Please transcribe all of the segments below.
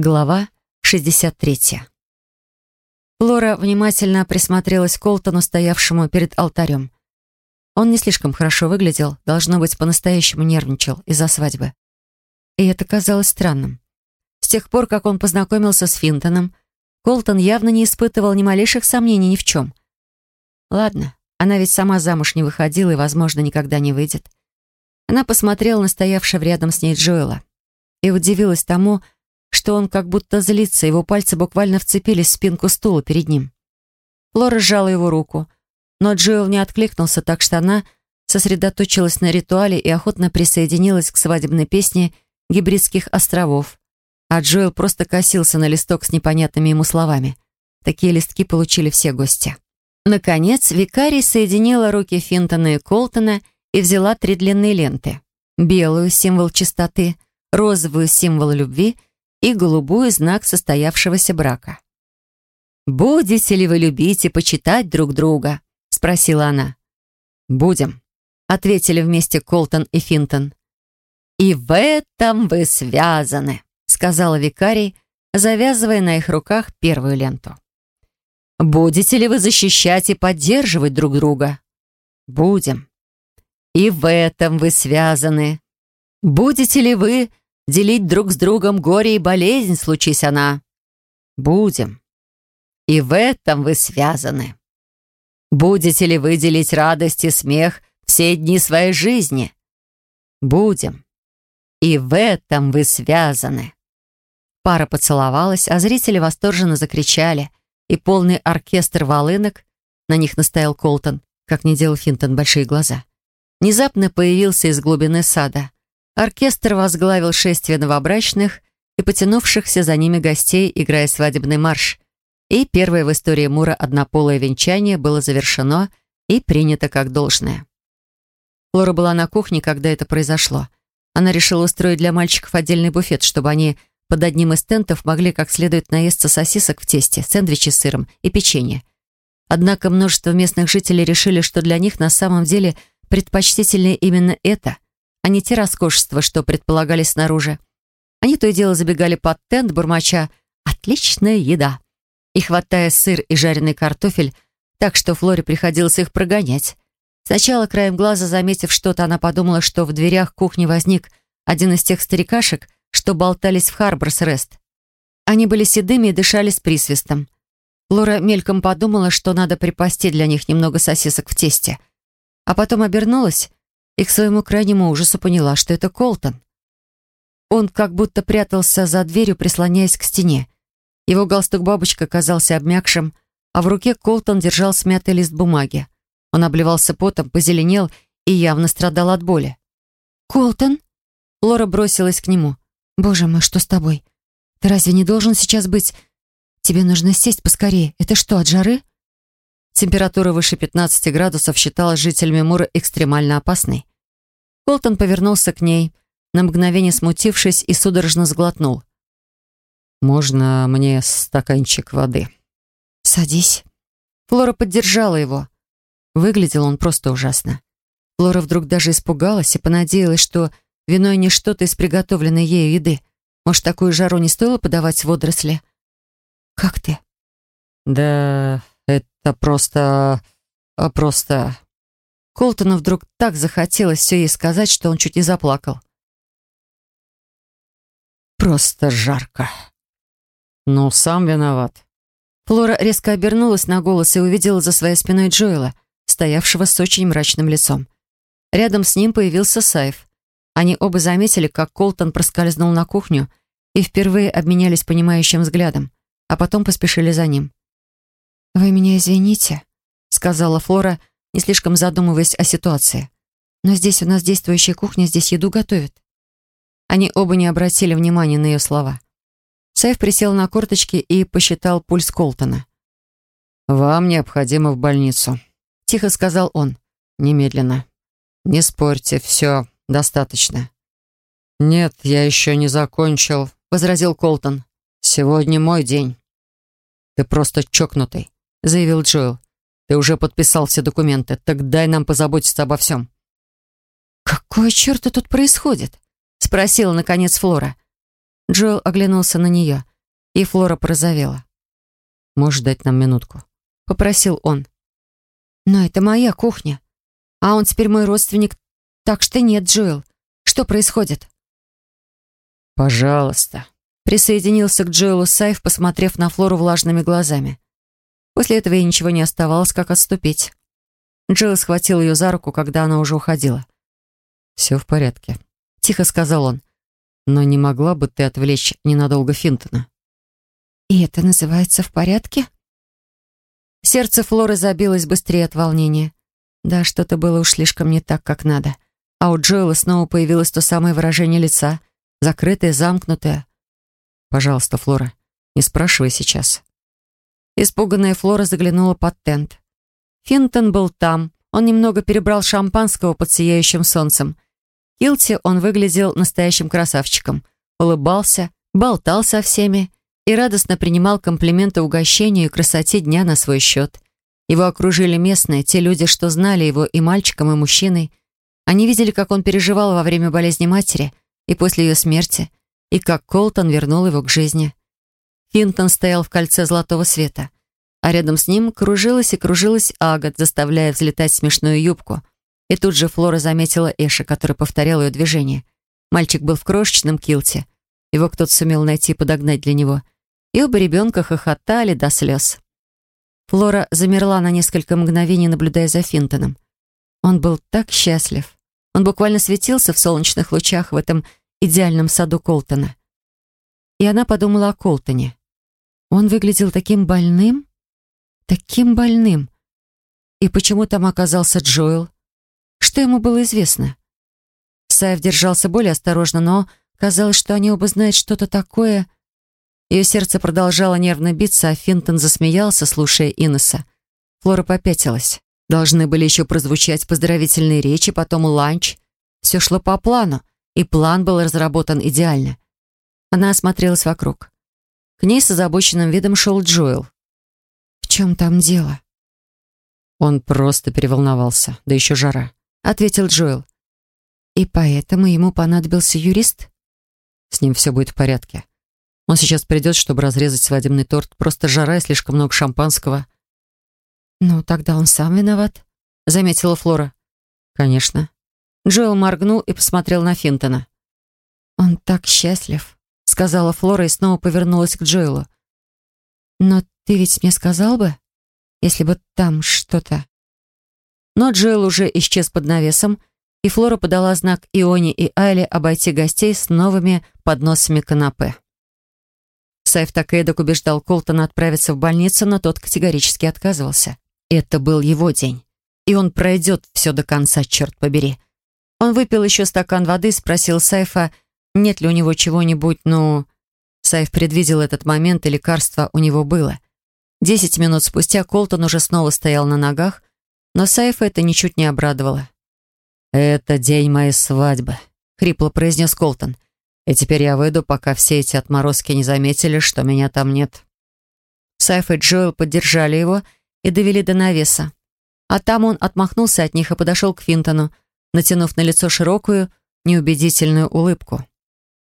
Глава 63. Лора внимательно присмотрелась к Колтону, стоявшему перед алтарем. Он не слишком хорошо выглядел, должно быть, по-настоящему нервничал из-за свадьбы. И это казалось странным. С тех пор, как он познакомился с Финтоном, Колтон явно не испытывал ни малейших сомнений ни в чем. Ладно, она ведь сама замуж не выходила и, возможно, никогда не выйдет. Она посмотрела на стоявшего рядом с ней Джоэла и удивилась тому, что он как будто злится, его пальцы буквально вцепились в спинку стула перед ним. Флора сжала его руку, но Джоэл не откликнулся, так что она сосредоточилась на ритуале и охотно присоединилась к свадебной песне гибридских островов, а Джоэл просто косился на листок с непонятными ему словами. Такие листки получили все гости. Наконец, викарий соединила руки Финтона и Колтона и взяла три длинные ленты. Белую — символ чистоты, розовую — символ любви — и голубую знак состоявшегося брака. «Будете ли вы любить и почитать друг друга?» — спросила она. «Будем», — ответили вместе Колтон и Финтон. «И в этом вы связаны», — сказала викарий, завязывая на их руках первую ленту. «Будете ли вы защищать и поддерживать друг друга?» «Будем». «И в этом вы связаны. Будете ли вы делить друг с другом горе и болезнь, случись она. Будем. И в этом вы связаны. Будете ли вы делить радость и смех все дни своей жизни? Будем. И в этом вы связаны. Пара поцеловалась, а зрители восторженно закричали, и полный оркестр волынок, на них настоял Колтон, как не делал Финтон большие глаза, внезапно появился из глубины сада. Оркестр возглавил шествие новобрачных и потянувшихся за ними гостей, играя свадебный марш. И первое в истории Мура однополое венчание было завершено и принято как должное. Флора была на кухне, когда это произошло. Она решила устроить для мальчиков отдельный буфет, чтобы они под одним из тентов могли как следует наесться сосисок в тесте, сэндвичи с сыром и печенье. Однако множество местных жителей решили, что для них на самом деле предпочтительнее именно это – а не те роскошества, что предполагались снаружи. Они то и дело забегали под тент, бурмача «Отличная еда!» и хватая сыр и жареный картофель, так что Флоре приходилось их прогонять. Сначала, краем глаза заметив что-то, она подумала, что в дверях кухни возник один из тех старикашек, что болтались в Харборс-Рест. Они были седыми и дышали с присвистом. Флора мельком подумала, что надо припасти для них немного сосисок в тесте. А потом обернулась и к своему крайнему ужасу поняла, что это Колтон. Он как будто прятался за дверью, прислоняясь к стене. Его галстук-бабочка казался обмякшим, а в руке Колтон держал смятый лист бумаги. Он обливался потом, позеленел и явно страдал от боли. «Колтон?» Лора бросилась к нему. «Боже мой, что с тобой? Ты разве не должен сейчас быть... Тебе нужно сесть поскорее. Это что, от жары?» Температура выше 15 градусов считалась жителями Мура экстремально опасной. Колтон повернулся к ней, на мгновение смутившись и судорожно сглотнул. «Можно мне стаканчик воды?» «Садись». Флора поддержала его. Выглядел он просто ужасно. Флора вдруг даже испугалась и понадеялась, что виной не что-то из приготовленной ею еды. Может, такую жару не стоило подавать водоросли? «Как ты?» «Да это просто... А, просто...» Колтону вдруг так захотелось все ей сказать, что он чуть не заплакал. «Просто жарко. Ну, сам виноват». Флора резко обернулась на голос и увидела за своей спиной Джоэла, стоявшего с очень мрачным лицом. Рядом с ним появился Сайф. Они оба заметили, как Колтон проскользнул на кухню и впервые обменялись понимающим взглядом, а потом поспешили за ним. «Вы меня извините», — сказала Флора, не слишком задумываясь о ситуации. «Но здесь у нас действующая кухня, здесь еду готовят». Они оба не обратили внимания на ее слова. Сайф присел на корточки и посчитал пульс Колтона. «Вам необходимо в больницу», — тихо сказал он. «Немедленно. Не спорьте, все, достаточно». «Нет, я еще не закончил», — возразил Колтон. «Сегодня мой день». «Ты просто чокнутый», — заявил Джоэл. «Ты уже подписал все документы, так дай нам позаботиться обо всем». «Какое черта тут происходит?» — спросила, наконец, Флора. Джоэл оглянулся на нее. и Флора порозовела. «Можешь дать нам минутку?» — попросил он. «Но это моя кухня. А он теперь мой родственник. Так что нет, Джоэл. Что происходит?» «Пожалуйста», — присоединился к Джоэлу Сайф, посмотрев на Флору влажными глазами. После этого ей ничего не оставалось, как отступить. Джоэл схватил ее за руку, когда она уже уходила. «Все в порядке», — тихо сказал он. «Но не могла бы ты отвлечь ненадолго Финтона?» «И это называется в порядке?» Сердце Флоры забилось быстрее от волнения. Да, что-то было уж слишком не так, как надо. А у Джоэла снова появилось то самое выражение лица, закрытое, замкнутое. «Пожалуйста, Флора, не спрашивай сейчас». Испуганная Флора заглянула под тент. Финтон был там. Он немного перебрал шампанского под сияющим солнцем. Килти он выглядел настоящим красавчиком. Улыбался, болтал со всеми и радостно принимал комплименты угощению и красоте дня на свой счет. Его окружили местные, те люди, что знали его и мальчиком, и мужчиной. Они видели, как он переживал во время болезни матери и после ее смерти, и как Колтон вернул его к жизни. Финтон стоял в кольце золотого света, а рядом с ним кружилась и кружилась Агат, заставляя взлетать смешную юбку. И тут же Флора заметила Эша, который повторял ее движение. Мальчик был в крошечном килте. Его кто-то сумел найти и подогнать для него — и оба ребенка хохотали до слез. Флора замерла на несколько мгновений, наблюдая за Финтоном. Он был так счастлив. Он буквально светился в солнечных лучах в этом идеальном саду Колтона. И она подумала о Колтоне. Он выглядел таким больным, таким больным. И почему там оказался Джоэл? Что ему было известно? Саев держался более осторожно, но казалось, что они оба знают что-то такое, ее сердце продолжало нервно биться, а Финтон засмеялся, слушая Инесса. Флора попятилась. Должны были еще прозвучать поздравительные речи, потом ланч. Все шло по плану, и план был разработан идеально. Она осмотрелась вокруг. К ней с озабоченным видом шел Джоэл. «В чем там дело?» «Он просто переволновался, да еще жара», — ответил Джоэл. «И поэтому ему понадобился юрист?» «С ним все будет в порядке. Он сейчас придет, чтобы разрезать свадебный торт. Просто жара и слишком много шампанского. «Ну, тогда он сам виноват», — заметила Флора. «Конечно». Джоэл моргнул и посмотрел на Финтона. «Он так счастлив», — сказала Флора и снова повернулась к Джоэлу. «Но ты ведь мне сказал бы, если бы там что-то...» Но Джоэл уже исчез под навесом, и Флора подала знак Ионе и Айле обойти гостей с новыми подносами канапе. Сайф так эдак убеждал Колтона отправиться в больницу, но тот категорически отказывался. Это был его день. И он пройдет все до конца, черт побери. Он выпил еще стакан воды, спросил Сайфа, нет ли у него чего-нибудь, ну... Сайф предвидел этот момент, и лекарство у него было. Десять минут спустя Колтон уже снова стоял на ногах, но Сайфа это ничуть не обрадовало. «Это день моей свадьбы», — хрипло произнес Колтон. И теперь я выйду, пока все эти отморозки не заметили, что меня там нет. Сайф и Джоэл поддержали его и довели до навеса. А там он отмахнулся от них и подошел к Финтону, натянув на лицо широкую, неубедительную улыбку.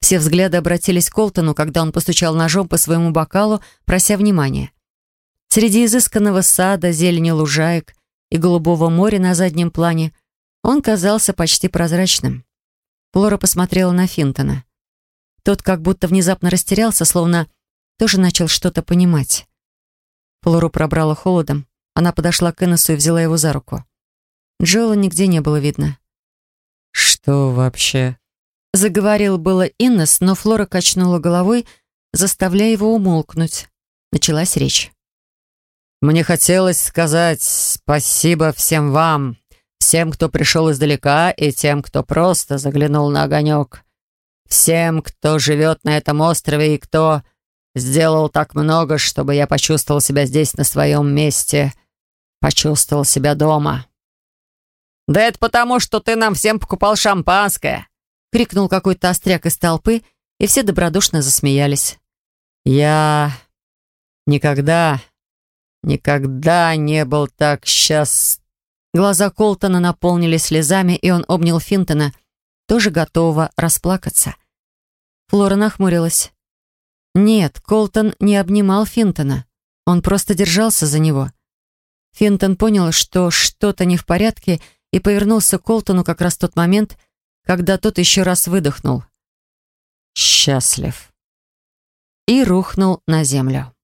Все взгляды обратились к Колтону, когда он постучал ножом по своему бокалу, прося внимания. Среди изысканного сада, зелени лужаек и голубого моря на заднем плане он казался почти прозрачным. Флора посмотрела на Финтона. Тот как будто внезапно растерялся, словно тоже начал что-то понимать. Флору пробрала холодом. Она подошла к Иннесу и взяла его за руку. Джоэла нигде не было видно. «Что вообще?» Заговорил было Иннес, но Флора качнула головой, заставляя его умолкнуть. Началась речь. «Мне хотелось сказать спасибо всем вам, всем, кто пришел издалека, и тем, кто просто заглянул на огонек. Всем, кто живет на этом острове и кто сделал так много, чтобы я почувствовал себя здесь на своем месте, почувствовал себя дома. «Да это потому, что ты нам всем покупал шампанское!» —— крикнул какой-то остряк из толпы, и все добродушно засмеялись. «Я никогда, никогда не был так счаст...» Глаза Колтона наполнились слезами, и он обнял Финтона, тоже готова расплакаться. Флора нахмурилась. Нет, Колтон не обнимал Финтона. Он просто держался за него. Финтон понял, что что-то не в порядке, и повернулся к Колтону как раз в тот момент, когда когда тот еще раз выдохнул. «Счастлив» и рухнул на землю.